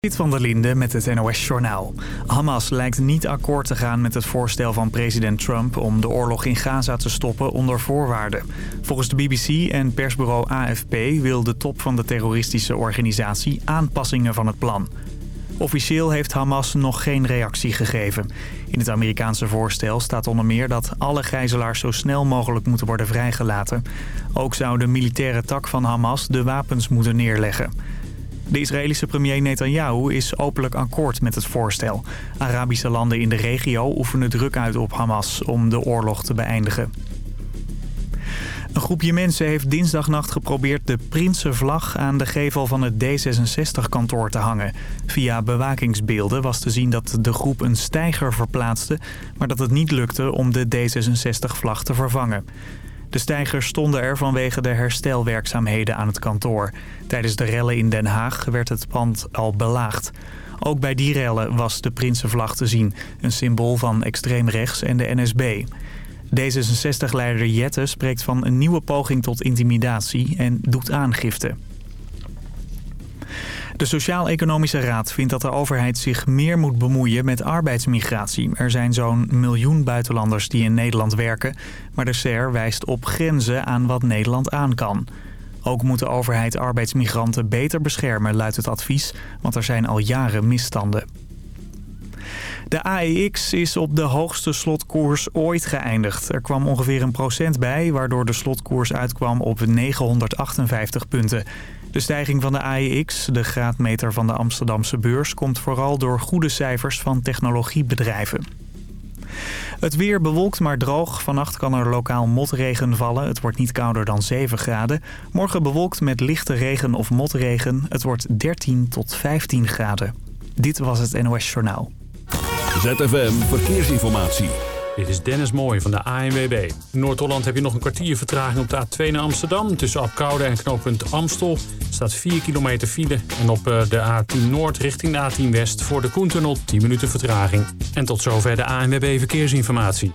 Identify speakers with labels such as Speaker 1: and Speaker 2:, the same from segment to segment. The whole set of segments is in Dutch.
Speaker 1: Dit van der Linde met het NOS-journaal. Hamas lijkt niet akkoord te gaan met het voorstel van president Trump... om de oorlog in Gaza te stoppen onder voorwaarden. Volgens de BBC en persbureau AFP wil de top van de terroristische organisatie aanpassingen van het plan. Officieel heeft Hamas nog geen reactie gegeven. In het Amerikaanse voorstel staat onder meer dat alle gijzelaars zo snel mogelijk moeten worden vrijgelaten. Ook zou de militaire tak van Hamas de wapens moeten neerleggen. De Israëlische premier Netanyahu is openlijk akkoord met het voorstel. Arabische landen in de regio oefenen druk uit op Hamas om de oorlog te beëindigen. Een groepje mensen heeft dinsdagnacht geprobeerd de Prinsenvlag aan de gevel van het D66-kantoor te hangen. Via bewakingsbeelden was te zien dat de groep een steiger verplaatste, maar dat het niet lukte om de D66-vlag te vervangen. De stijgers stonden er vanwege de herstelwerkzaamheden aan het kantoor. Tijdens de rellen in Den Haag werd het pand al belaagd. Ook bij die rellen was de Prinsenvlag te zien, een symbool van extreem rechts en de NSB. D66-leider Jette spreekt van een nieuwe poging tot intimidatie en doet aangifte. De Sociaal-Economische Raad vindt dat de overheid zich meer moet bemoeien met arbeidsmigratie. Er zijn zo'n miljoen buitenlanders die in Nederland werken, maar de SER wijst op grenzen aan wat Nederland aan kan. Ook moet de overheid arbeidsmigranten beter beschermen, luidt het advies, want er zijn al jaren misstanden. De AEX is op de hoogste slotkoers ooit geëindigd. Er kwam ongeveer een procent bij, waardoor de slotkoers uitkwam op 958 punten. De stijging van de AEX, de graadmeter van de Amsterdamse beurs... komt vooral door goede cijfers van technologiebedrijven. Het weer bewolkt maar droog. Vannacht kan er lokaal motregen vallen. Het wordt niet kouder dan 7 graden. Morgen bewolkt met lichte regen of motregen. Het wordt 13 tot 15 graden. Dit was het NOS Journaal.
Speaker 2: ZFM Verkeersinformatie.
Speaker 3: Dit is Dennis Mooij van de ANWB. In Noord-Holland heb je nog een kwartier vertraging op de A2 naar Amsterdam. Tussen Apkoude en knooppunt Amstel staat 4 kilometer file. En op eh, de A10 Noord richting de A10 West voor de Koentunnel 10 minuten vertraging. En tot zover de ANWB Verkeersinformatie.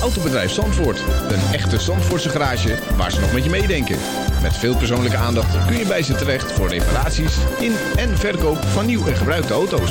Speaker 4: Autobedrijf Zandvoort. Een echte Zandvoortse garage waar ze nog met je meedenken. Met veel persoonlijke aandacht kun je bij ze terecht voor reparaties in en verkoop van nieuw en gebruikte auto's.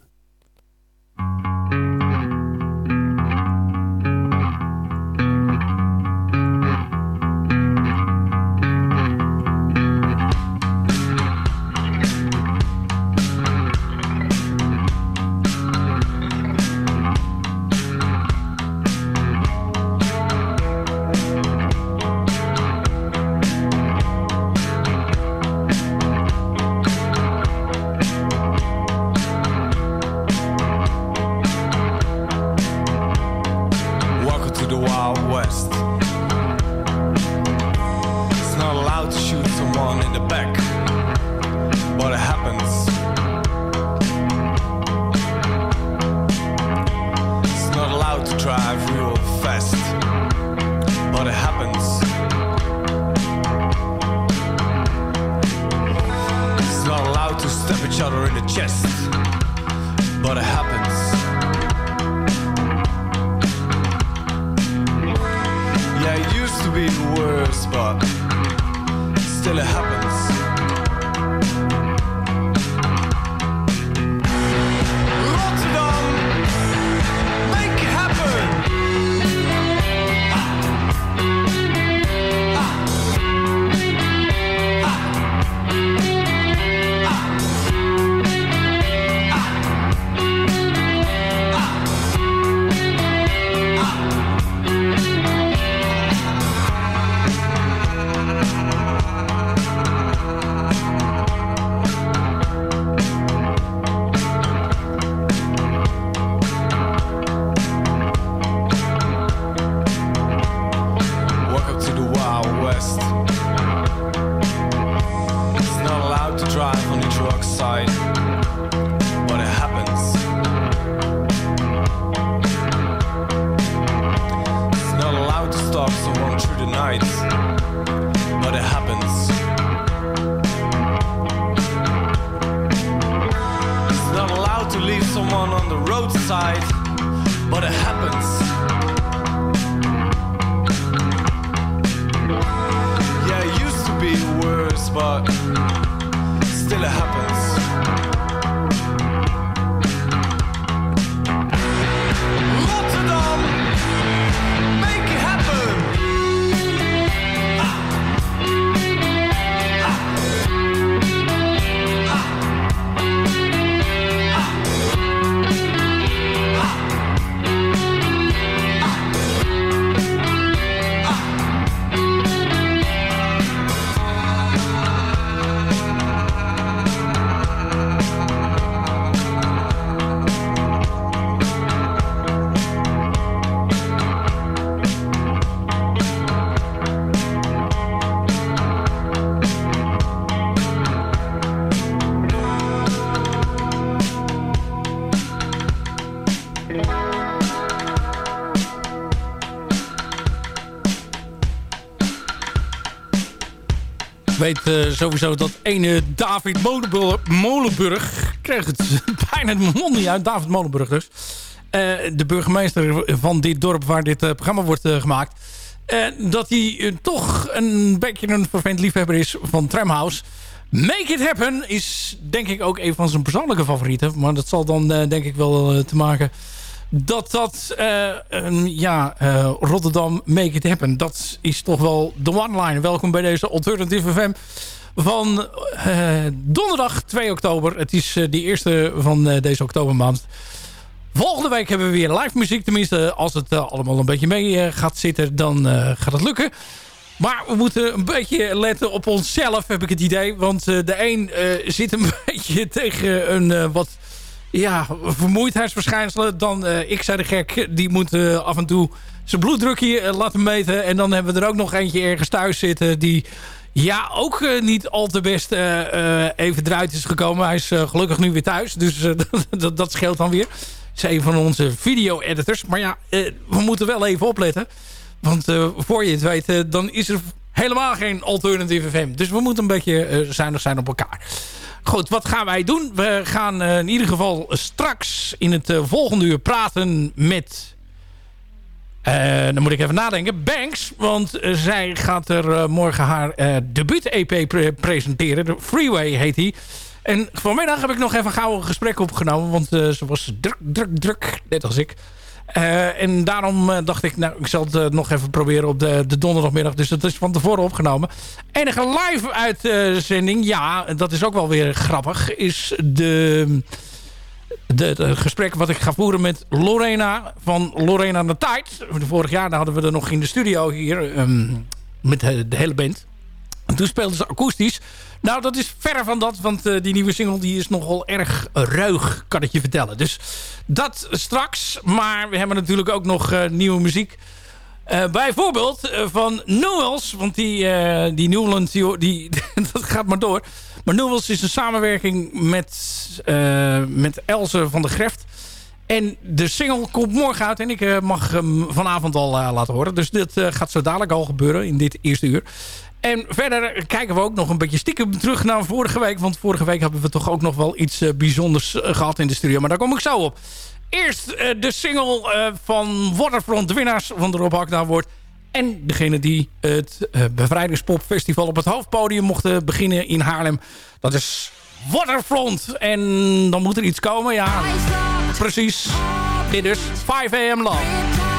Speaker 5: thank you chest,
Speaker 6: weet eh, sowieso dat ene David Molenburg, Molenburg... Kreeg het bijna de mond niet uit. David Molenburg dus. Eh, de burgemeester van dit dorp waar dit eh, programma wordt gemaakt... dat hij toch een beetje een vervent liefhebber is van Tramhouse. Make It Happen is denk ik ook een van zijn persoonlijke favorieten. Maar dat zal dan denk ik wel te maken dat dat, eh, ja, eh, Rotterdam Make It Happen, dat is toch wel de one-line. Welkom bij deze Alternative FM van eh, donderdag 2 oktober. Het is de eerste van deze oktobermaand. Volgende week hebben we weer live muziek. Tenminste, als het allemaal een beetje mee gaat zitten, dan gaat het lukken. Maar we moeten een beetje letten op onszelf, heb ik het idee. Want de een zit een beetje tegen een wat ja, vermoeidheidsverschijnselen. Dan uh, ik zei de gek, die moet uh, af en toe zijn bloeddruk hier uh, laten meten. En dan hebben we er ook nog eentje ergens thuis zitten die ja, ook niet al te best even eruit is gekomen. Hij is gelukkig nu weer thuis, dus dat, scheelt dan weer. Dat is een van onze video-editors. Maar ja, we moeten wel even opletten. Want voor je het weet, dan is er helemaal geen alternatieve FM. Dus we moeten een beetje zuinig zijn op elkaar. Goed, wat gaan wij doen? We gaan uh, in ieder geval straks in het uh, volgende uur praten met... Uh, dan moet ik even nadenken. Banks, want zij gaat er morgen haar debuut-EP pre presenteren. De Freeway heet die. En vanmiddag heb ik nog even gauw een gesprek opgenomen. Want ze was druk, druk, druk. Net als ik. Uh, en daarom uh, dacht ik, nou, ik zal het uh, nog even proberen op de, de donderdagmiddag. Dus dat is van tevoren opgenomen. Enige live uitzending, ja, dat is ook wel weer grappig, is de, de, gesprek wat ik ga voeren met Lorena van Lorena de Tijd. Vorig jaar hadden we er nog in de studio hier um, met de, de hele band. En toen speelden ze akoestisch. Nou, dat is verre van dat, want uh, die nieuwe single die is nogal erg ruig, kan ik je vertellen. Dus dat straks. Maar we hebben natuurlijk ook nog uh, nieuwe muziek. Uh, bijvoorbeeld van Newells, want die, die Newland, die, die dat gaat maar door. Maar Newells is een samenwerking met, met Else van der Greft. En de single komt morgen uit en ik mag hem vanavond al laten horen. Dus dit gaat zo dadelijk al gebeuren in dit eerste uur. En verder kijken we ook nog een beetje stiekem terug naar vorige week. Want vorige week hebben we toch ook nog wel iets uh, bijzonders uh, gehad in de studio. Maar daar kom ik zo op. Eerst uh, de single van Waterfront, de winnaars van de Rob Hakna wordt. En degene die het Bevrijdingspopfestival op het hoofdpodium mochten beginnen in Haarlem. Dat is Waterfront. En dan moet er iets komen, ja. Precies. Dit is 5 AM Love.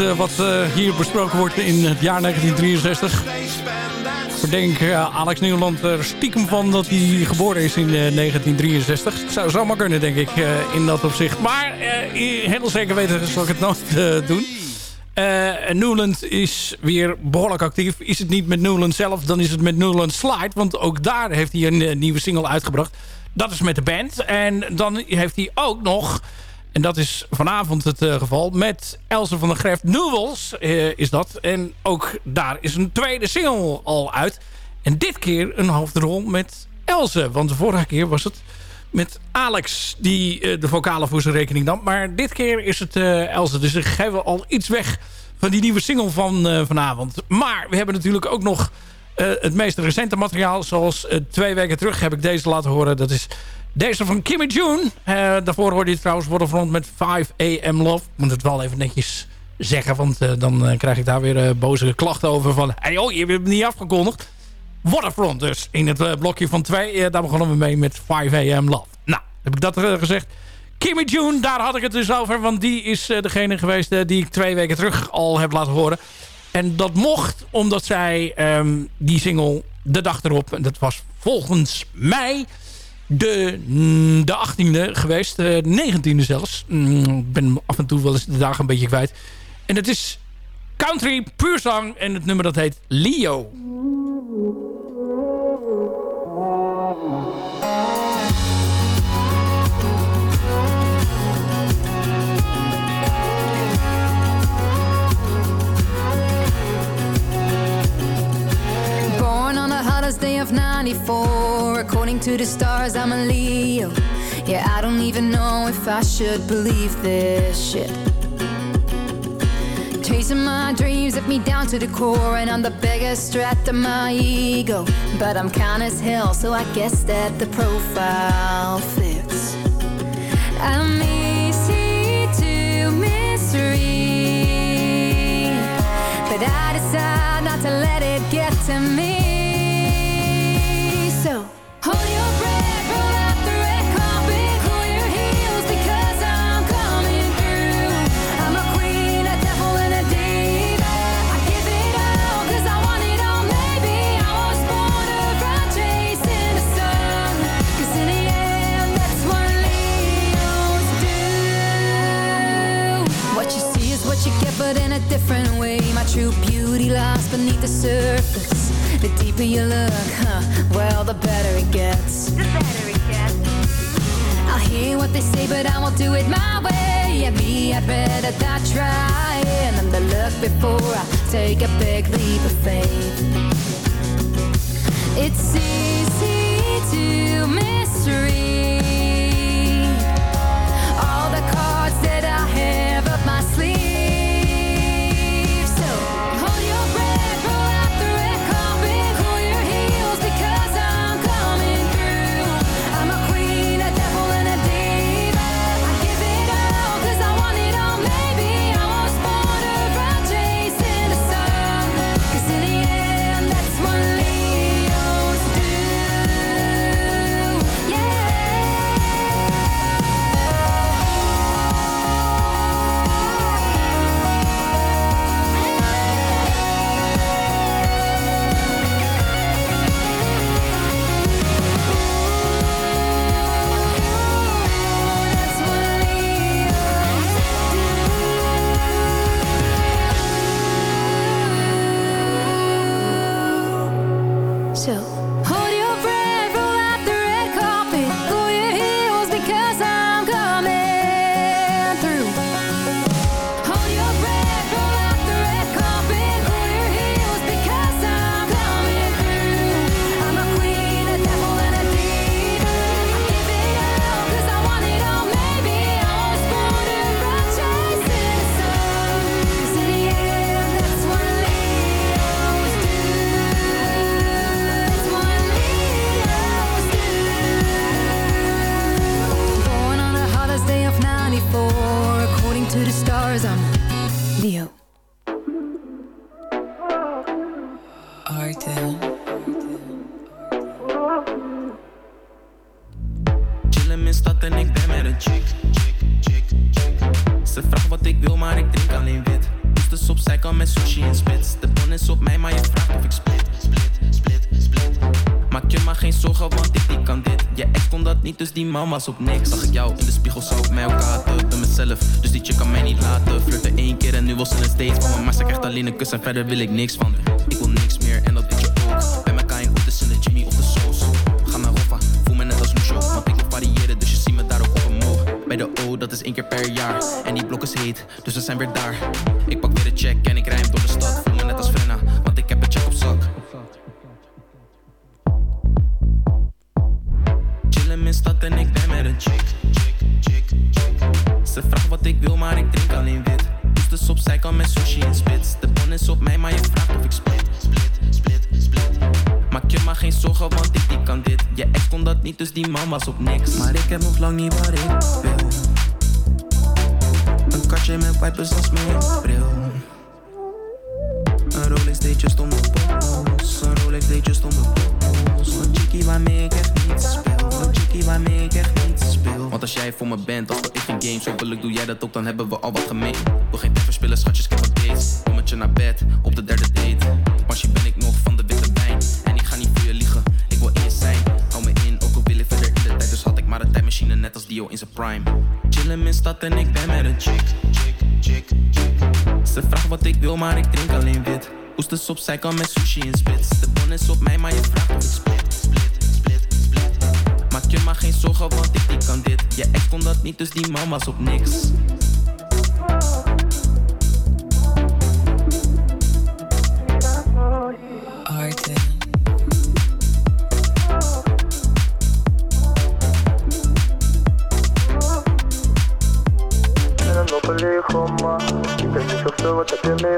Speaker 6: Eh, wat eh, hier besproken wordt in het jaar 1963.
Speaker 5: They spend that
Speaker 6: Ik denk eh, Alex Nieuwland er stiekem van dat hij geboren is in eh, 1963. Het zou zomaar kunnen, denk ik, eh, in dat opzicht. Maar eh, heel zeker weten zal ik het nooit eh, doen. Eh Newland is weer behoorlijk actief. Is het niet met Newland zelf, dan is het met Newland Slide. Want ook daar heeft hij een eh, nieuwe single uitgebracht. Dat is met de band. En dan heeft hij ook nog... En dat is vanavond het eh, geval. Met Else van der Greft Newells eh, is dat. En ook daar is een tweede single al uit. En dit keer een hoofdrol met Else. Want de vorige keer was het met Alex die eh, de vocalen voor zijn rekening nam. Maar dit keer is het Else. Dus ik geef al iets weg van die nieuwe single van vanavond. Maar we hebben natuurlijk ook nog het meest recente materiaal. Zoals twee weken terug heb ik deze laten horen. Dat is deze van Kimmy June. Eh, daarvoor hoorde je trouwens Waterfront met 5 AM Love. Ik moet het wel even netjes zeggen. Want eh, dan eh, krijg ik daar weer boze klachten over. Van, hey, oh, je hebt hem niet afgekondigd. Waterfront dus. In het blokje van 2. daar begonnen we mee met 5 AM Love. Nou, heb ik dat gezegd. Kimmy June, daar had ik het dus over. Want die is degene geweest die ik twee weken terug al heb laten horen. En dat mocht omdat zij ehm, die single de dag erop... en dat was volgens mij de, mm, de 18e geweest. De 19e zelfs. Mm, Ik ben af en toe wel eens de dagen een beetje kwijt. En het is country, puur zang. En het nummer dat heet Leo.
Speaker 7: 94. According to the stars, I'm a Leo. Yeah, I don't even know if I should believe this shit. Chasing my dreams at me down to the core, and I'm the biggest threat to my ego. But I'm kind as hell, so I guess that the profile fits. I'm easy to misread, but I decide not to let it get to me. Beneath the surface. The deeper you look, huh, well, the better it gets. The better it gets. I'll hear what they say, but I won't do it my way. Yeah, me, I'd rather die trying than to look before I take a big leap of faith. It's easy to misread
Speaker 8: was op niks. Zag ik jou in de spiegel, zou ik mij elkaar haten. Door mezelf, dus die chick kan mij niet laten. Flirten één keer en nu wil ze een steeds van me. Maar ze krijgt alleen een kus en verder wil ik niks van Ik wil niks meer en dat weet je ook. Bij kan je goed tussen de Jimmy of de Soos Ga naar Roffa, voel me net als show Want ik wil variëren, dus je ziet me daar ook op omhoog Bij de O, dat is één keer per jaar. En die blok is heet, dus we zijn weer daar dan hebben we al wat gemeen. Wil geen tijd verspillen, schatjes, ik heb dates. Kom naar bed, op de derde date. Pasje ben ik nog van de witte wijn. En ik ga niet voor je liegen, ik wil in zijn. Hou me in, ook al wil ik verder in de tijd. Dus had ik maar een tijdmachine, net als Dio in zijn prime. Chillen in stad en ik ben met een chick, chick, chick, chick. Ze vraagt wat ik wil, maar ik drink alleen wit. Oesters op, zij kan met sushi in spits. De bon is op mij, maar je vraagt of ik split, split. Maak je maar geen zorgen, want ik, ik kan dit. Je ex kon dat niet, dus die man was op niks.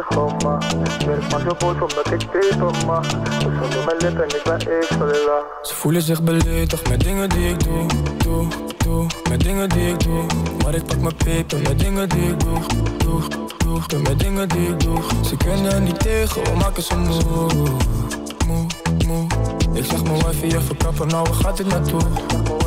Speaker 9: Je Ik boos omdat ik Dus mijn lippen, ik ben even
Speaker 10: Ze voelen zich beledigd met dingen die ik doe, doe, doe. Met dingen die ik doe Maar ik pak mijn peper. Met dingen die ik doe, doe, doe. Doe met dingen die ik doe. Ze kunnen niet tegen, we maken ze moe, moe, moe. Ik zeg mijn wifi, je verkappen, nou waar gaat dit naartoe? Hoe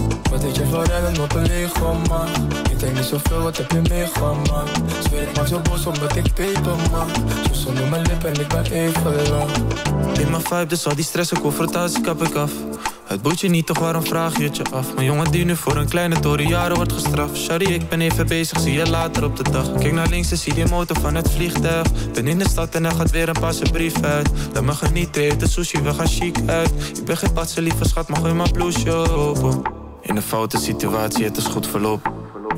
Speaker 10: Wat deed je voor rennen op een man? Ik denk niet zoveel, wat heb je meegemaakt? Zweer ik maak zo boos omdat ik peper, man. Zo zonder mijn lippen en ik ben even lang.
Speaker 11: In mijn vibe, dus al die stress en confrontatie kap ik af. Het boeit je niet, toch waarom vraag je het je af? Mijn jongen die nu voor een kleine toren jaren wordt gestraft. Sorry, ik ben even bezig, zie je later op de dag. Kijk naar links en zie die motor van het vliegtuig. Ben in de stad en er gaat weer een passe brief uit. Laat me genieten, de sushi, we gaan chic uit. Ik ben geen patse, lieve schat, maar gooi mijn blouseje open In een foute situatie, het is goed verloop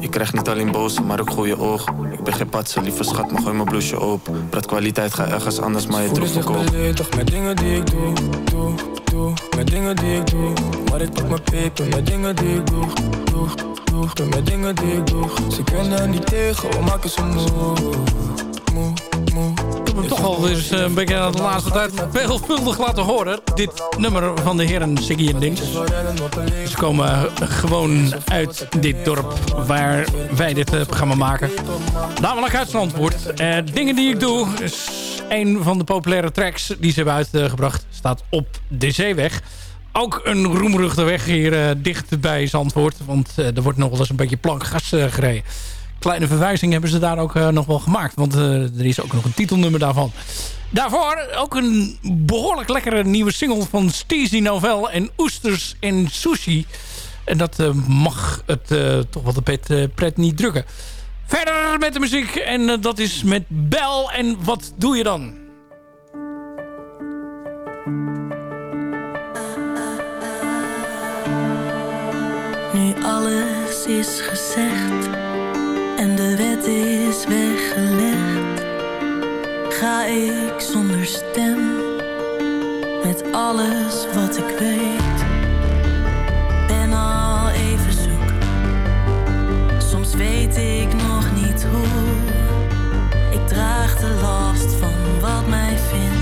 Speaker 11: je krijgt niet alleen boze, maar ook goede oog. Ik ben geen patse, lieve schat, maar gooi mijn blouseje open. Praat kwaliteit, ga ergens anders, maar je terug verkopen.
Speaker 10: toch met dingen die ik doe, doe, doe. Met dingen die ik doe. Maar ik pak mijn peper met dingen die ik doe, doe, doe. Doe met dingen die ik doe. Ze kunnen niet tegen, we maken ze moe, moe, moe.
Speaker 6: Ik heb hem toch al eens een beetje de laatste tijd veelvuldig laten horen. Dit nummer van de heren Siggy en Dings. Ze komen gewoon uit dit dorp waar wij dit programma maken. Namelijk uit Zandvoort. Uh, dingen die ik doe een van de populaire tracks die ze hebben uitgebracht. Staat op de Zeeweg. Ook een roemruchte weg hier uh, dicht bij Zandvoort. Want uh, er wordt nog wel eens een beetje plankgas gereden kleine verwijzing hebben ze daar ook uh, nog wel gemaakt. Want uh, er is ook nog een titelnummer daarvan. Daarvoor ook een behoorlijk lekkere nieuwe single van Steezy Novel en Oesters en Sushi. En dat uh, mag het toch wel de pret, pret, niet drukken. Verder met de muziek en dat is met Bel. En wat doe je dan?
Speaker 12: Nu alles is gezegd en de wet is weggelegd, ga ik zonder stem met alles wat ik weet. Ben al even zoek, soms weet ik nog niet hoe. Ik draag de last van wat mij vindt.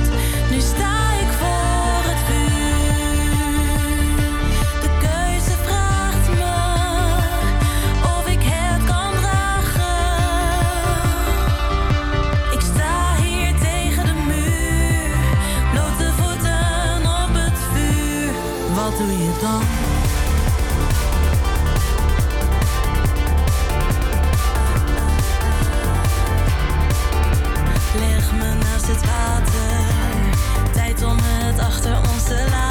Speaker 12: doe je dan? Leg
Speaker 6: me naast het water, tijd om het achter ons te laten.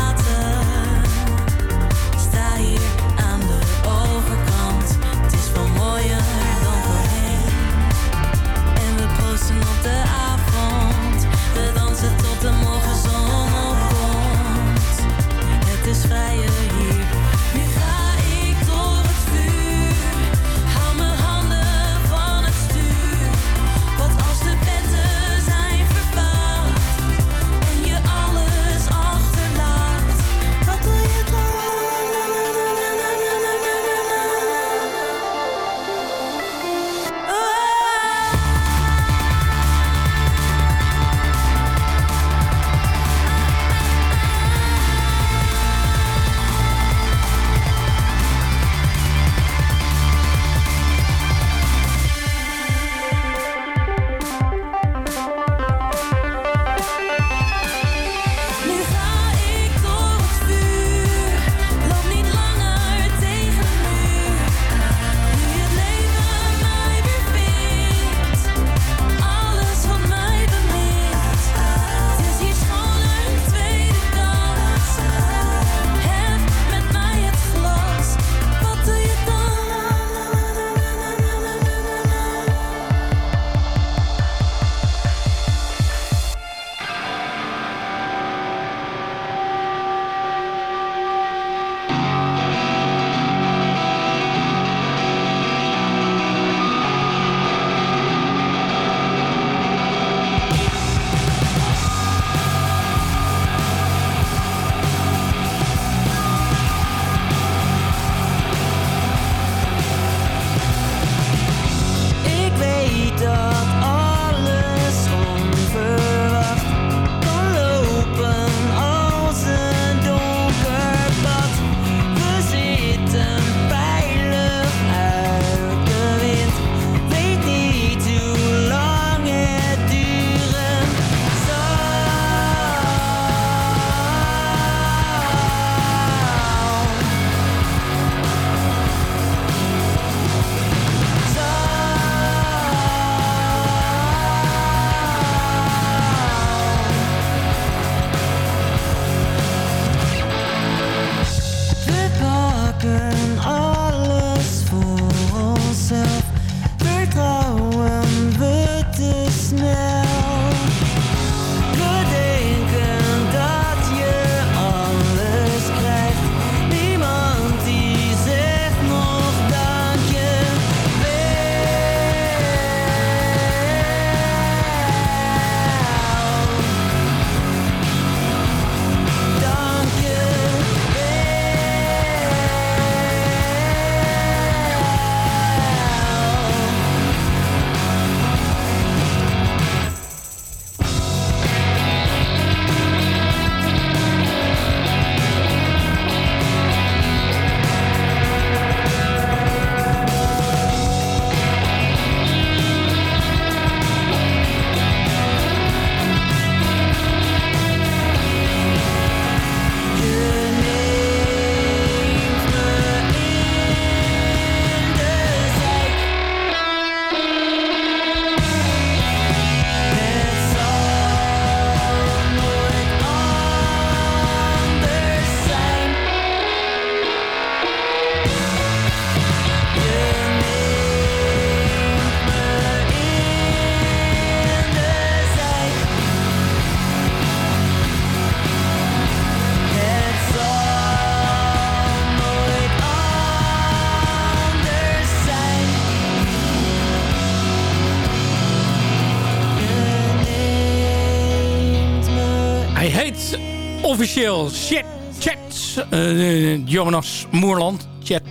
Speaker 6: Chat. Uh, Jonas Moerland. Chat,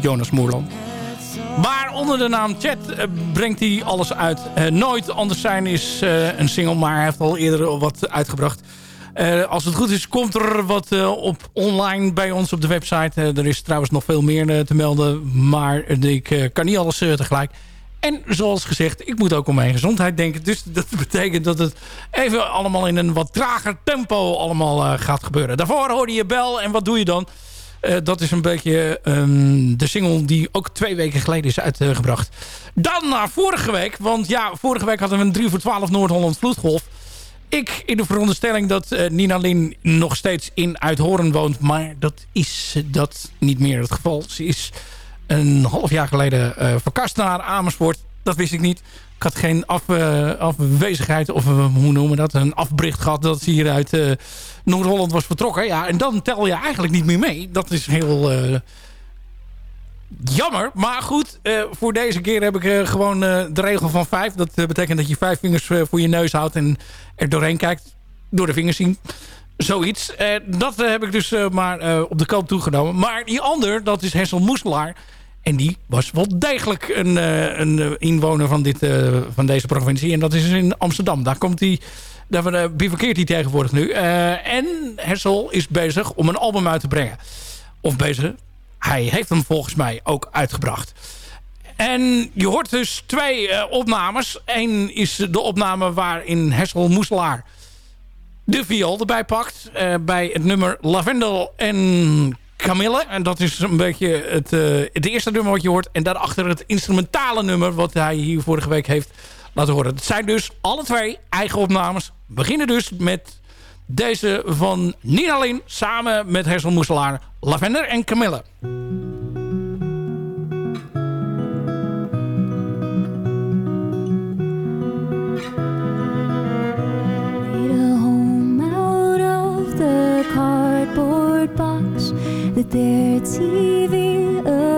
Speaker 6: Jonas Moerland. Maar onder de naam Chat uh, brengt hij alles uit. Uh, Nooit Anders Zijn is een single, maar hij heeft al eerder wat uitgebracht. als het goed is, komt er wat op online bij ons op de website. er is trouwens nog veel meer te melden, maar ik kan niet alles tegelijk. En zoals gezegd, ik moet ook om mijn gezondheid denken. Dus dat betekent dat het even allemaal in een wat trager tempo allemaal uh, gaat gebeuren. Daarvoor hoorde je bel en wat doe je dan? Uh, dat is een beetje um, de single die ook twee weken geleden is uitgebracht. Dan naar vorige week. Want ja, vorige week hadden we een 3 voor 12 Noord-Holland vloedgolf. Ik in de veronderstelling dat uh, Nina Lin nog steeds in Uithoren woont. Maar dat is dat niet meer het geval. Ze is een half jaar geleden uh, verkast naar Amersfoort. Dat wist ik niet. Ik had geen af, uh, afwezigheid of uh, hoe noemen dat? Een afbericht gehad dat ze hier uit Noord-Holland was vertrokken. Ja, en dan tel je eigenlijk niet meer mee. Dat is heel jammer. Maar goed, voor deze keer heb ik gewoon de regel van vijf. Dat betekent dat je vijf vingers voor je neus houdt en er doorheen kijkt. Door de vingers zien. Zoiets. dat heb ik dus maar op de koop toegenomen. Maar die ander, dat is Hessel Moeselaar. En die was wel degelijk een, uh, een eh, inwoner van, dit, uh, van deze provincie. En dat is in Amsterdam. Daar komt hij... Daar uh, hij tegenwoordig nu. en Hessel is bezig om een album uit te brengen. Of bezig. Hij heeft hem volgens mij ook uitgebracht. En je hoort dus twee opnames. Eén is de opname waarin Hessel Moeselaar de viool erbij pakt. bij het nummer Lavendel en Camille. En dat is een beetje het, uh, het eerste nummer wat je hoort. En daarachter het instrumentale nummer wat hij hier vorige week heeft laten horen. Het zijn dus alle twee eigen opnames. We beginnen dus met deze van Nina Lin samen met Hersel Moeselaar, Lavender en Camille. Their TV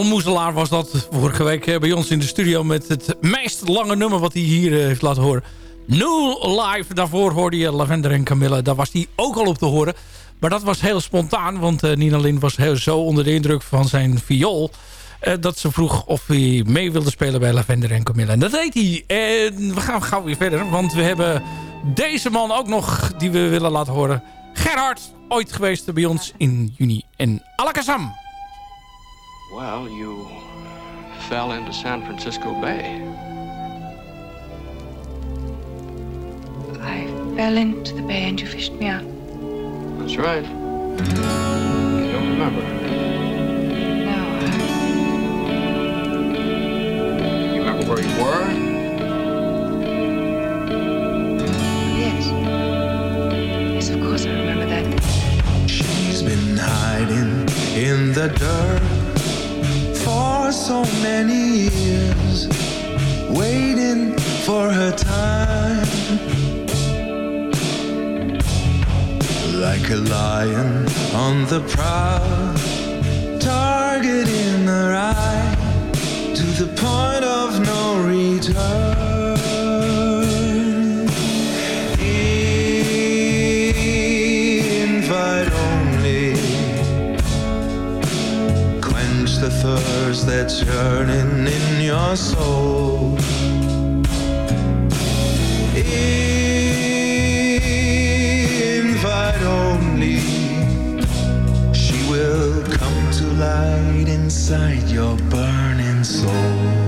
Speaker 6: Moezelaar was dat vorige week bij ons in de studio... met het meest lange nummer wat hij hier heeft laten horen. No Live, daarvoor hoorde je Lavender en Camilla. Daar was hij ook al op te horen. Maar dat was heel spontaan, want uh, Nina Lind was heel zo onder de indruk van zijn viool... Dat ze vroeg of hij mee wilde spelen bij Lavender en Camilla. En dat deed hij. En we gaan gauw weer verder, want we hebben deze man ook nog die we willen laten horen. Gerhard, ooit geweest bij ons in juni in Alakazam.
Speaker 13: Well, you fell into San Francisco Bay.
Speaker 14: I fell into the bay and you fished me out.
Speaker 13: That's right. You don't remember.
Speaker 14: No, I...
Speaker 13: You remember where you were?
Speaker 14: Yes. Yes, of course I remember that.
Speaker 5: She's been hiding in the dirt for so many years, waiting for her time. Like a lion on the prowl, target in her eye, to the point of no return. That's in your soul. Only, she will come to light inside your burning soul.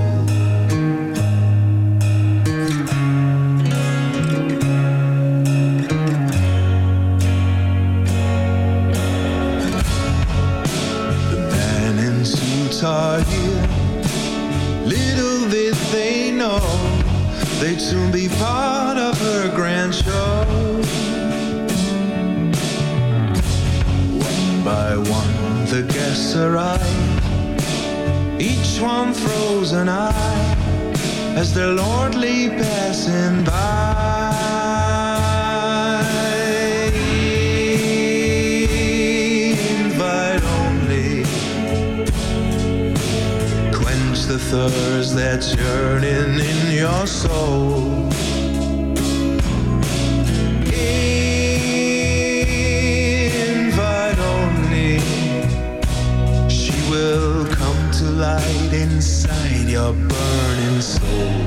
Speaker 5: They'd soon be part of her grand show. One by one, the guests arrive. Each one throws an eye as they're lordly passing by. Thirst that's yearning in your soul. Invite only, she will come to light inside your burning soul.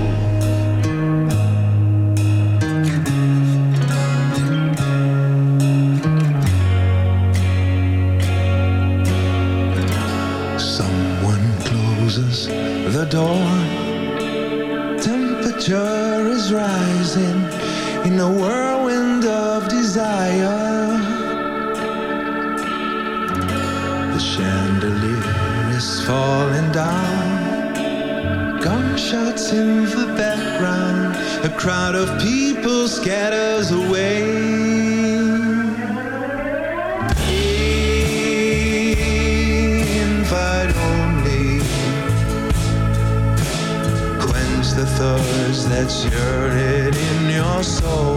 Speaker 5: Gunshots in the background. A crowd of people scatters away. Invite only quench the thirst that's yearning in your soul.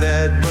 Speaker 5: That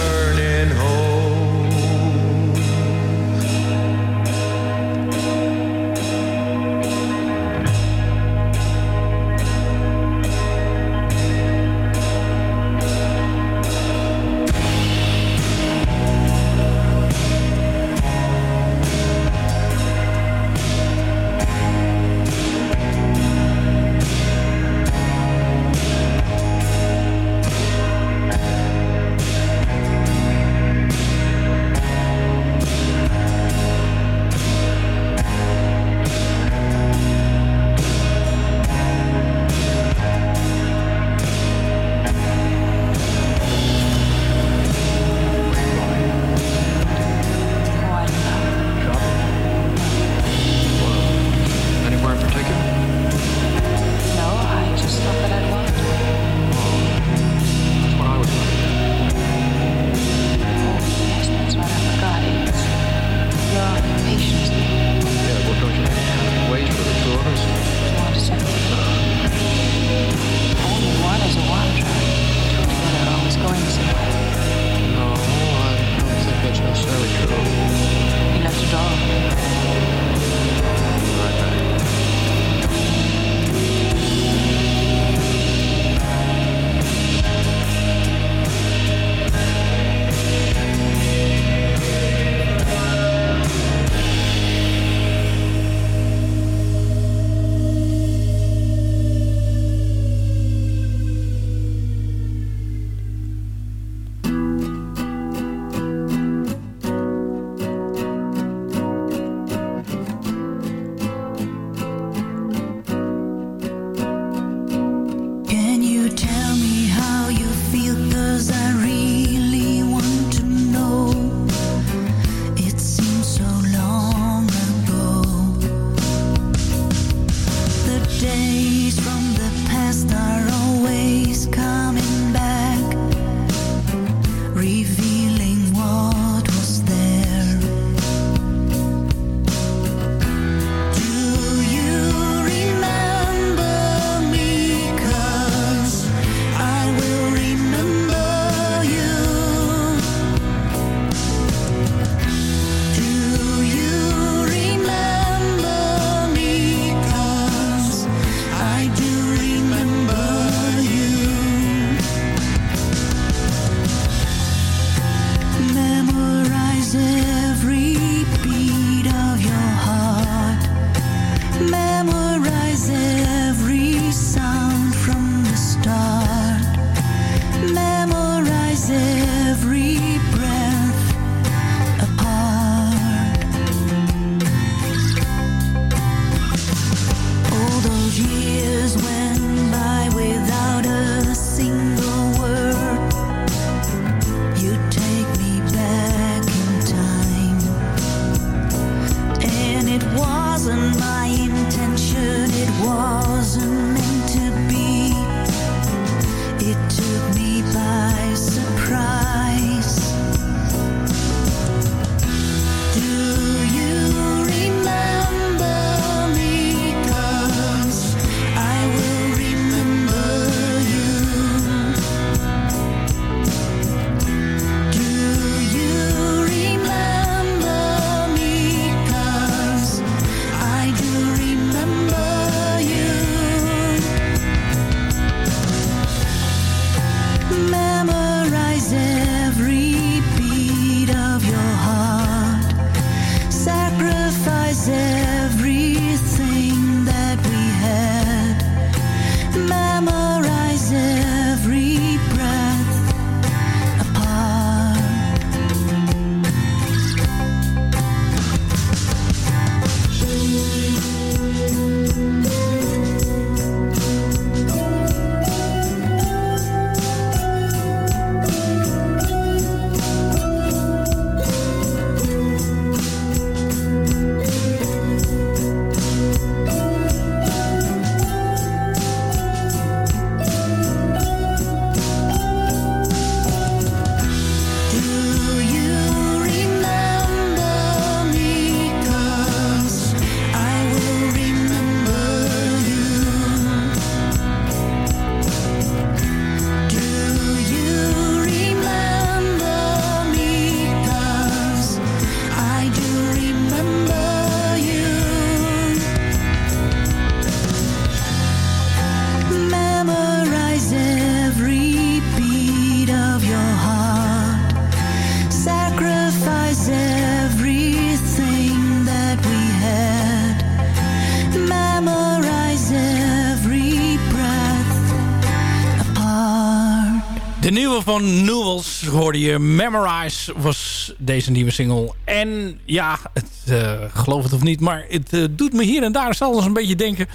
Speaker 6: van Newells hoorde je. Memorize was deze nieuwe single. En ja, het, uh, geloof het of niet, maar het uh, doet me hier en daar zelfs een beetje denken...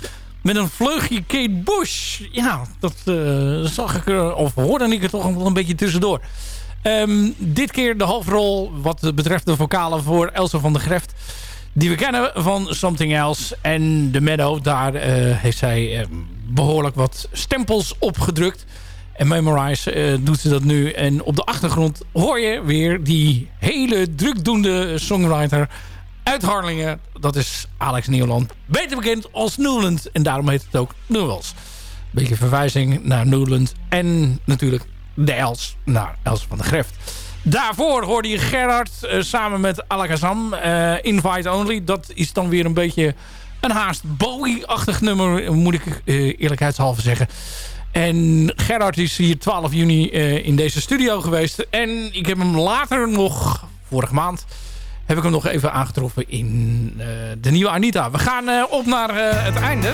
Speaker 6: met een vleugje Kate Bush. Ja, dat uh, zag ik er, of hoorde ik er toch wel een beetje tussendoor. Um, dit keer de hoofdrol wat betreft de vocalen voor Elsa van der Greft. Die we kennen van Something Else. En de Meadow, daar heeft zij behoorlijk wat stempels opgedrukt. En Memorize uh, doet ze dat nu. En op de achtergrond hoor je weer die hele drukdoende songwriter uit Harlingen. Dat is Alex Nieuwland. Beter bekend als Newland. En daarom heet het ook Newells. Beetje verwijzing naar Newland. En natuurlijk de Els naar Els van de Greft. Daarvoor hoorde je Gerard uh, samen met Alakazam. Uh, Invite Only. Dat is dan weer een beetje een haast Bowie-achtig nummer. Moet ik eerlijkheidshalve zeggen. En Gerard is hier 12 juni uh, in deze studio geweest. En ik heb hem later nog, vorige maand... heb ik hem nog even aangetroffen in uh, de nieuwe Anita. We gaan uh, op naar het einde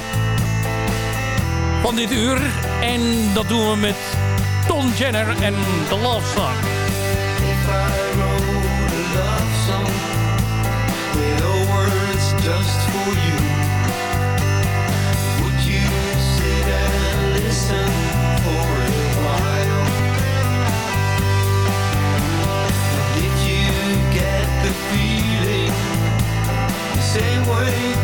Speaker 6: van dit uur. En dat doen we met Tom Jenner en The Love Song. fate